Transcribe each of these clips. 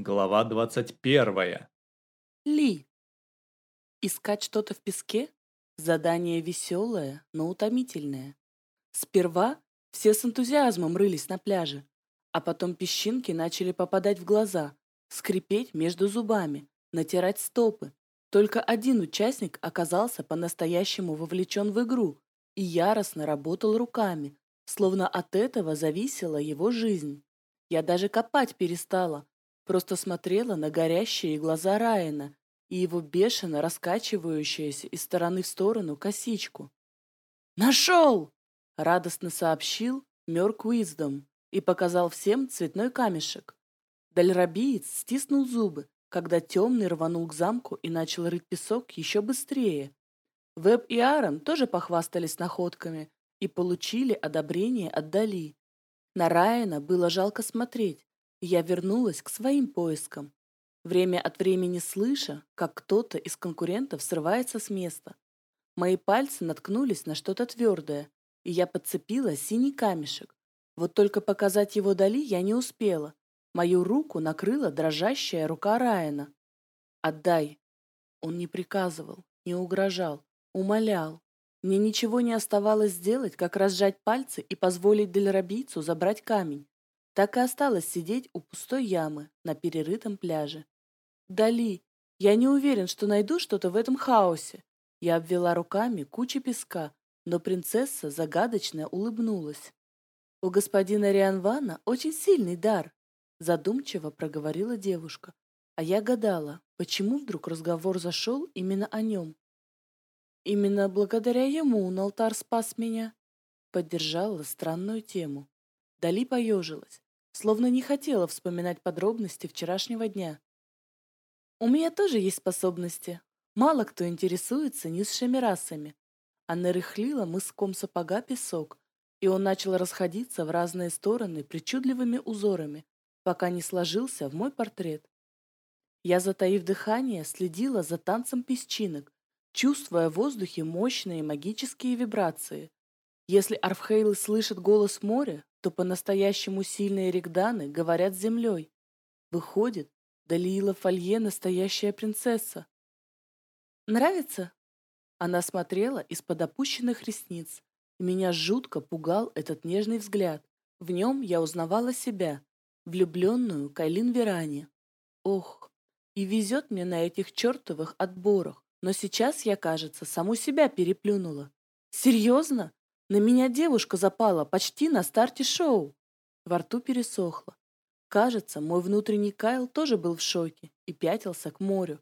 Глава 21. Ли. Искать что-то в песке – задание веселое, но утомительное. Сперва все с энтузиазмом рылись на пляже, а потом песчинки начали попадать в глаза, скрипеть между зубами, натирать стопы. Только один участник оказался по-настоящему вовлечен в игру и яростно работал руками, словно от этого зависела его жизнь. Я даже копать перестала, просто смотрела на горящие глаза Райана и его бешено раскачивающуюся из стороны в сторону косичку. «Нашел!» — радостно сообщил Мёрк Уиздом и показал всем цветной камешек. Дальрабиец стиснул зубы, когда темный рванул к замку и начал рыть песок еще быстрее. Веб и Аарон тоже похвастались находками и получили одобрение от Дали. На Райана было жалко смотреть, я вернулась к своим поискам, время от времени слыша, как кто-то из конкурентов срывается с места. Мои пальцы наткнулись на что-то твердое, и я подцепила синий камешек. Вот только показать его Дали я не успела. Мою руку накрыла дрожащая рука Райана. «Отдай!» Он не приказывал, не угрожал, умолял. Мне ничего не оставалось сделать, как разжать пальцы и позволить Дельрабийцу забрать камень так и осталась сидеть у пустой ямы на перерытом пляже. «Дали, я не уверен, что найду что-то в этом хаосе». Я обвела руками кучу песка, но принцесса загадочно улыбнулась. «У господина Рианвана очень сильный дар», задумчиво проговорила девушка. А я гадала, почему вдруг разговор зашел именно о нем. Именно благодаря ему Налтар спас меня, поддержала странную тему. Дали поежилась словно не хотела вспоминать подробности вчерашнего дня. «У меня тоже есть способности. Мало кто интересуется низшими расами». Она рыхлила мыском сапога песок, и он начал расходиться в разные стороны причудливыми узорами, пока не сложился в мой портрет. Я, затаив дыхание, следила за танцем песчинок, чувствуя в воздухе мощные магические вибрации. Если Арфхейлы слышат голос моря, то по-настоящему сильные регданы говорят с землей. Выходит, Далиила Фолье настоящая принцесса. «Нравится?» Она смотрела из-под опущенных ресниц, и меня жутко пугал этот нежный взгляд. В нем я узнавала себя, влюбленную Кайлин Веране. Ох, и везет мне на этих чертовых отборах, но сейчас я, кажется, саму себя переплюнула. Серьезно? На меня девушка запала почти на старте шоу. Во рту пересохло. Кажется, мой внутренний Кайл тоже был в шоке и пятился к морю.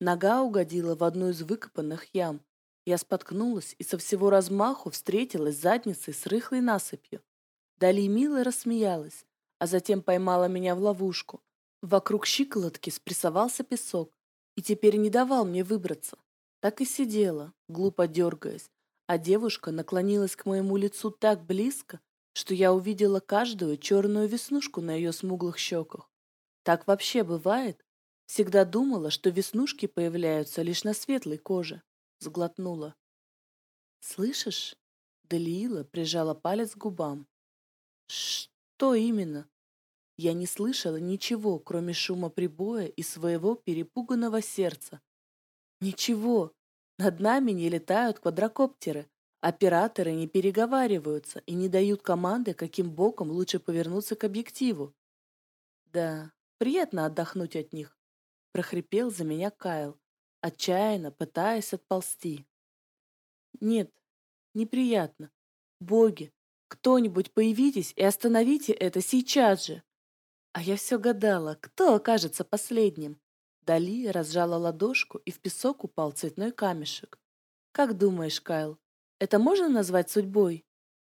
Нога угодила в одну из выкопанных ям. Я споткнулась и со всего размаху встретилась задницей с рыхлой насыпью. Дали мило рассмеялась, а затем поймала меня в ловушку. Вокруг щиколотки спрессовался песок и теперь не давал мне выбраться. Так и сидела, глупо дергаясь, а девушка наклонилась к моему лицу так близко, что я увидела каждую черную веснушку на ее смуглых щеках. Так вообще бывает? Всегда думала, что веснушки появляются лишь на светлой коже. Сглотнула. «Слышишь?» Далиила прижала палец к губам. «Что именно?» Я не слышала ничего, кроме шума прибоя и своего перепуганного сердца. Ничего, над нами не летают квадрокоптеры. Операторы не переговариваются и не дают команды, каким боком лучше повернуться к объективу. Да, приятно отдохнуть от них. Прохрипел за меня Кайл, отчаянно пытаясь отползти. Нет, неприятно. Боги, кто-нибудь появитесь и остановите это сейчас же. А я все гадала, кто окажется последним. Дали разжала ладошку, и в песок упал цветной камешек. «Как думаешь, Кайл, это можно назвать судьбой?»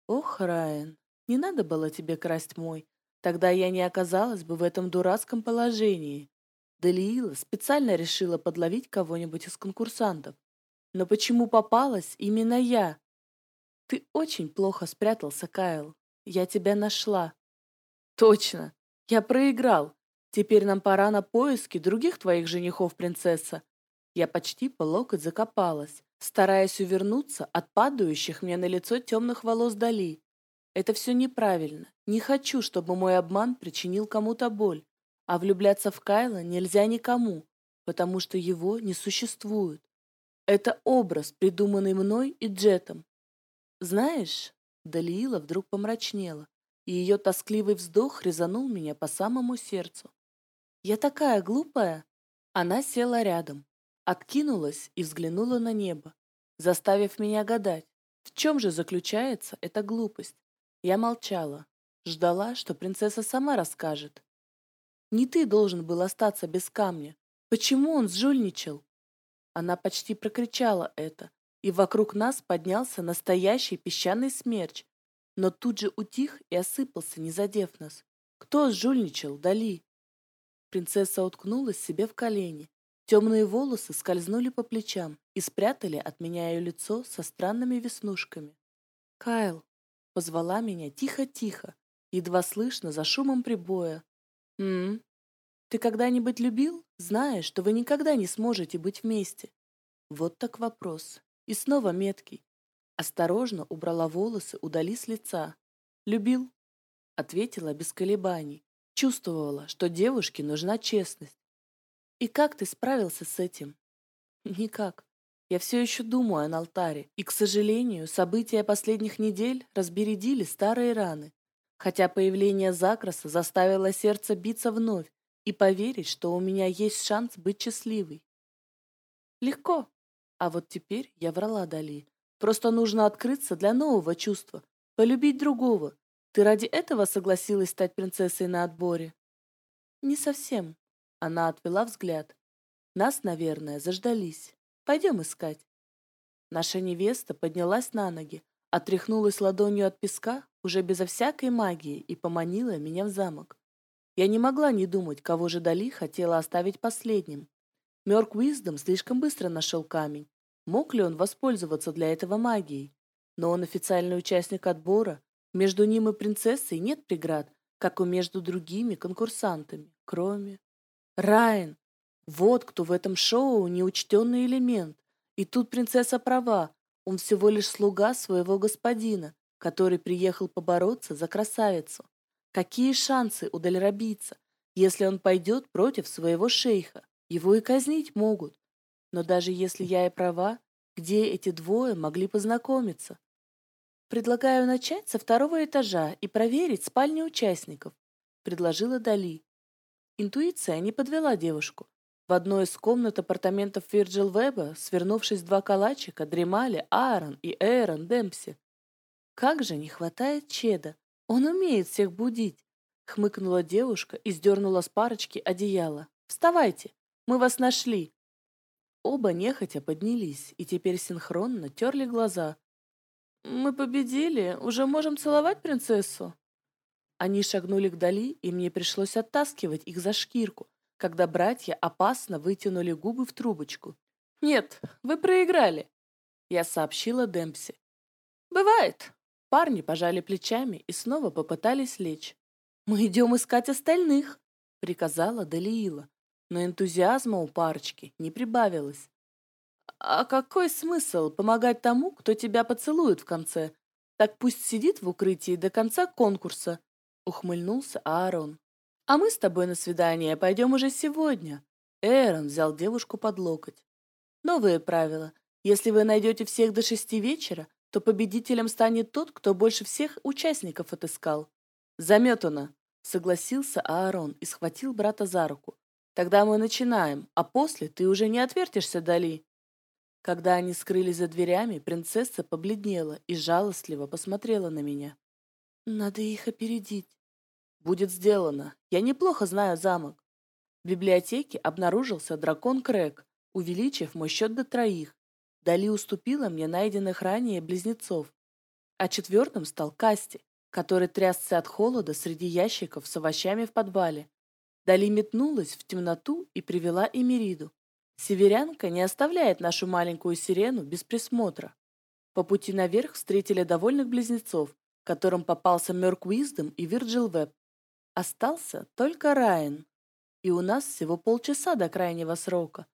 «Ох, Райан, не надо было тебе красть мой. Тогда я не оказалась бы в этом дурацком положении». Далиила специально решила подловить кого-нибудь из конкурсантов. Но почему попалась именно я? Ты очень плохо спрятался, Кайл. Я тебя нашла. Точно. Я проиграл. Теперь нам пора на поиски других твоих женихов, принцесса. Я почти по локоть закопалась, стараясь увернуться от падающих мне на лицо темных волос Дали. Это все неправильно. Не хочу, чтобы мой обман причинил кому-то боль. А влюбляться в Кайла нельзя никому, потому что его не существует. Это образ, придуманный мной и Джетом. Знаешь, Далиила вдруг помрачнела, и ее тоскливый вздох резанул меня по самому сердцу. Я такая глупая. Она села рядом, откинулась и взглянула на небо, заставив меня гадать, в чем же заключается эта глупость. Я молчала, ждала, что принцесса сама расскажет. Не ты должен был остаться без камня. Почему он сжульничал? Она почти прокричала это, и вокруг нас поднялся настоящий песчаный смерч, но тут же утих и осыпался, не задев нас. Кто сжульничал, Дали? Принцесса уткнулась себе в колени. Темные волосы скользнули по плечам и спрятали от меня ее лицо со странными веснушками. «Кайл!» — позвала меня тихо-тихо, едва слышно за шумом прибоя. «М, ты когда-нибудь любил, зная, что вы никогда не сможете быть вместе?» Вот так вопрос. И снова меткий. Осторожно убрала волосы, удали с лица. «Любил?» — ответила без колебаний. Чувствовала, что девушке нужна честность. «И как ты справился с этим?» «Никак. Я все еще думаю о алтаре, и, к сожалению, события последних недель разбередили старые раны. Хотя появление Закраса заставило сердце биться вновь и поверить, что у меня есть шанс быть счастливой. Легко. А вот теперь я врала Дали. Просто нужно открыться для нового чувства, полюбить другого. Ты ради этого согласилась стать принцессой на отборе? Не совсем. Она отвела взгляд. Нас, наверное, заждались. Пойдем искать. Наша невеста поднялась на ноги, отряхнулась ладонью от песка, уже безо всякой магии, и поманила меня в замок. Я не могла не думать, кого же Дали хотела оставить последним. Мёрк Уиздом слишком быстро нашел камень. Мог ли он воспользоваться для этого магией? Но он официальный участник отбора. Между ним и принцессой нет преград, как и между другими конкурсантами, кроме... Райан! Вот кто в этом шоу неучтенный элемент. И тут принцесса права. Он всего лишь слуга своего господина, который приехал побороться за красавицу. Какие шансы у дальрабийца, если он пойдет против своего шейха? Его и казнить могут. Но даже если я и права, где эти двое могли познакомиться? Предлагаю начать со второго этажа и проверить спальни участников, предложила Дали. Интуиция не подвела девушку. В одной из комнат апартаментов Вирджил Веба, свернувшись два калачика, дремали Аарон и Эйрон Демпси. Как же не хватает Чеда. Он умеет всех будить. Хмыкнула девушка и сдернула с парочки одеяло. «Вставайте! Мы вас нашли!» Оба нехотя поднялись и теперь синхронно терли глаза. «Мы победили! Уже можем целовать принцессу?» Они шагнули к Дали, и мне пришлось оттаскивать их за шкирку, когда братья опасно вытянули губы в трубочку. «Нет, вы проиграли!» Я сообщила Демпси. «Бывает!» Парни пожали плечами и снова попытались лечь. «Мы идем искать остальных!» — приказала Далиила но энтузиазма у парочки не прибавилось. «А какой смысл помогать тому, кто тебя поцелует в конце? Так пусть сидит в укрытии до конца конкурса», — ухмыльнулся Аарон. «А мы с тобой на свидание пойдем уже сегодня». Эрон взял девушку под локоть. «Новые правила. Если вы найдете всех до шести вечера, то победителем станет тот, кто больше всех участников отыскал». «Заметано», — согласился Аарон и схватил брата за руку. Тогда мы начинаем, а после ты уже не отвертишься, Дали. Когда они скрылись за дверями, принцесса побледнела и жалостливо посмотрела на меня. Надо их опередить. Будет сделано. Я неплохо знаю замок. В библиотеке обнаружился дракон Крэк, увеличив мой счет до троих. Дали уступила мне найденных ранее близнецов. А четвертым стал Касти, который трясся от холода среди ящиков с овощами в подвале. Дали метнулась в темноту и привела Эмириду. Северянка не оставляет нашу маленькую сирену без присмотра. По пути наверх встретили довольных близнецов, которым попался Мёрк Уиздом и Вирджил Веб. Остался только Райан. И у нас всего полчаса до крайнего срока.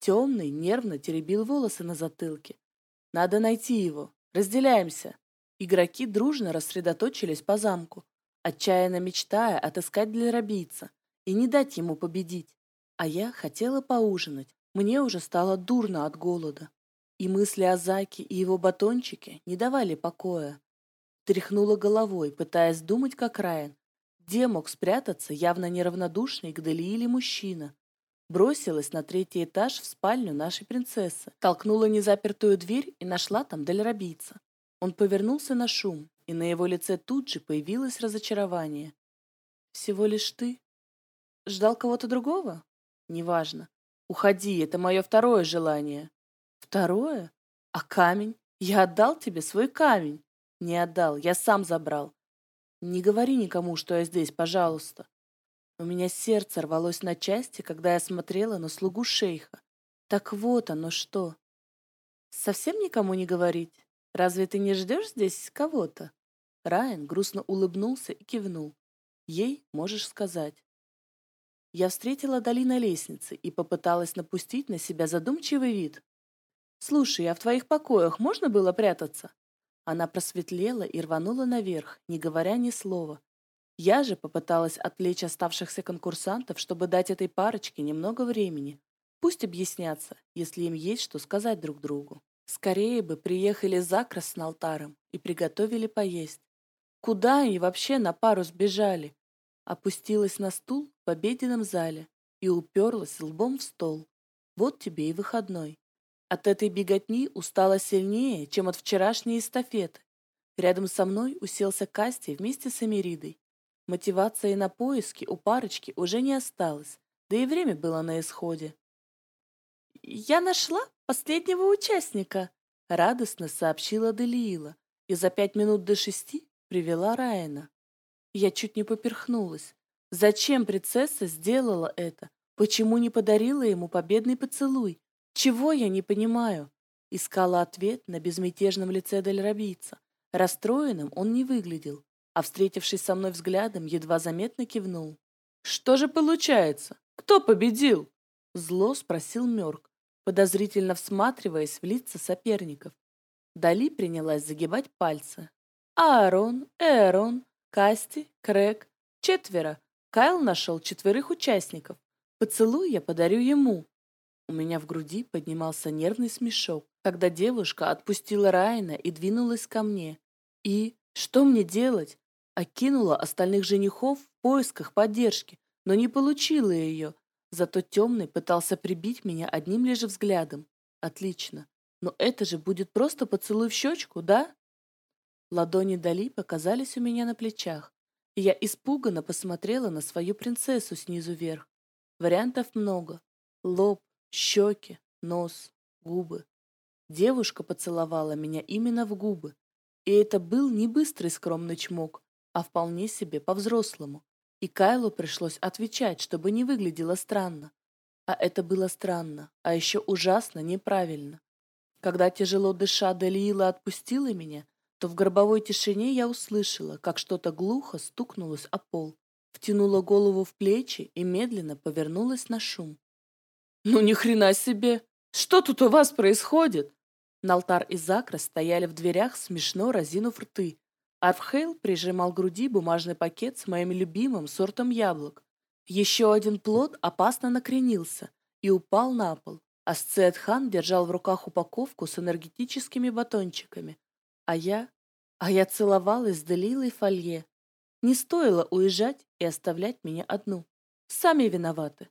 Темный нервно теребил волосы на затылке. Надо найти его. Разделяемся. Игроки дружно рассредоточились по замку, отчаянно мечтая отыскать для рабийца и не дать ему победить. А я хотела поужинать. Мне уже стало дурно от голода. И мысли о Заке и его батончике не давали покоя. Тряхнула головой, пытаясь думать, как Райан. Где мог спрятаться явно неравнодушный к Делииле мужчина? Бросилась на третий этаж в спальню нашей принцессы, толкнула незапертую дверь и нашла там дальрабийца. Он повернулся на шум, и на его лице тут же появилось разочарование. «Всего лишь ты? Ждал кого-то другого? Неважно. Уходи, это мое второе желание». «Второе? А камень? Я отдал тебе свой камень». «Не отдал, я сам забрал. Не говори никому, что я здесь, пожалуйста. У меня сердце рвалось на части, когда я смотрела на слугу шейха. Так вот оно что. Совсем никому не говорить? Разве ты не ждешь здесь кого-то? Райан грустно улыбнулся и кивнул. Ей можешь сказать. Я встретила Дали на лестнице и попыталась напустить на себя задумчивый вид. «Слушай, а в твоих покоях можно было прятаться?» Она просветлела и рванула наверх, не говоря ни слова. Я же попыталась отвлечь оставшихся конкурсантов, чтобы дать этой парочке немного времени. Пусть объяснятся, если им есть что сказать друг другу. Скорее бы приехали Закрас с алтаром и приготовили поесть. Куда они вообще на пару сбежали? Опустилась на стул в обеденном зале и уперлась лбом в стол. Вот тебе и выходной. От этой беготни устала сильнее, чем от вчерашней эстафеты. Рядом со мной уселся Касти вместе с Эмиридой. Мотивации на поиски у парочки уже не осталось, да и время было на исходе. «Я нашла последнего участника», — радостно сообщила Делиила и за пять минут до шести привела Райана. Я чуть не поперхнулась. Зачем принцесса сделала это? Почему не подарила ему победный поцелуй? Чего я не понимаю? Искала ответ на безмятежном лице Дельрабийца. Расстроенным он не выглядел, а, встретившись со мной взглядом, едва заметно кивнул. «Что же получается? Кто победил?» Зло спросил Мёрк, подозрительно всматриваясь в лица соперников. Дали принялась загибать пальцы. Аарон, Эрон, Касти, Крэг, четверо. Кайл нашел четверых участников. Поцелуй я подарю ему. У меня в груди поднимался нервный смешок, когда девушка отпустила Райана и двинулась ко мне. И что мне делать? Окинула остальных женихов в поисках поддержки, но не получила ее. Зато темный пытался прибить меня одним лишь взглядом. Отлично. Но это же будет просто поцелуй в щечку, да? Ладони Дали показались у меня на плечах, и я испуганно посмотрела на свою принцессу снизу вверх. Вариантов много. Лоб, щеки, нос, губы. Девушка поцеловала меня именно в губы. И это был не быстрый скромный чмок, а вполне себе по-взрослому. И Кайлу пришлось отвечать, чтобы не выглядело странно. А это было странно, а еще ужасно неправильно. Когда тяжело дыша Делиила отпустила меня, то в гробовой тишине я услышала, как что-то глухо стукнулось о пол, втянула голову в плечи и медленно повернулась на шум. «Ну ни хрена себе! Что тут у вас происходит?» Налтар и Закра стояли в дверях, смешно разинув рты, Арфхейл прижимал к груди бумажный пакет с моим любимым сортом яблок. Еще один плод опасно накренился и упал на пол, а Сцетхан держал в руках упаковку с энергетическими батончиками. А я... А я целовалась с Делилой Фолье. Не стоило уезжать и оставлять меня одну. Сами виноваты.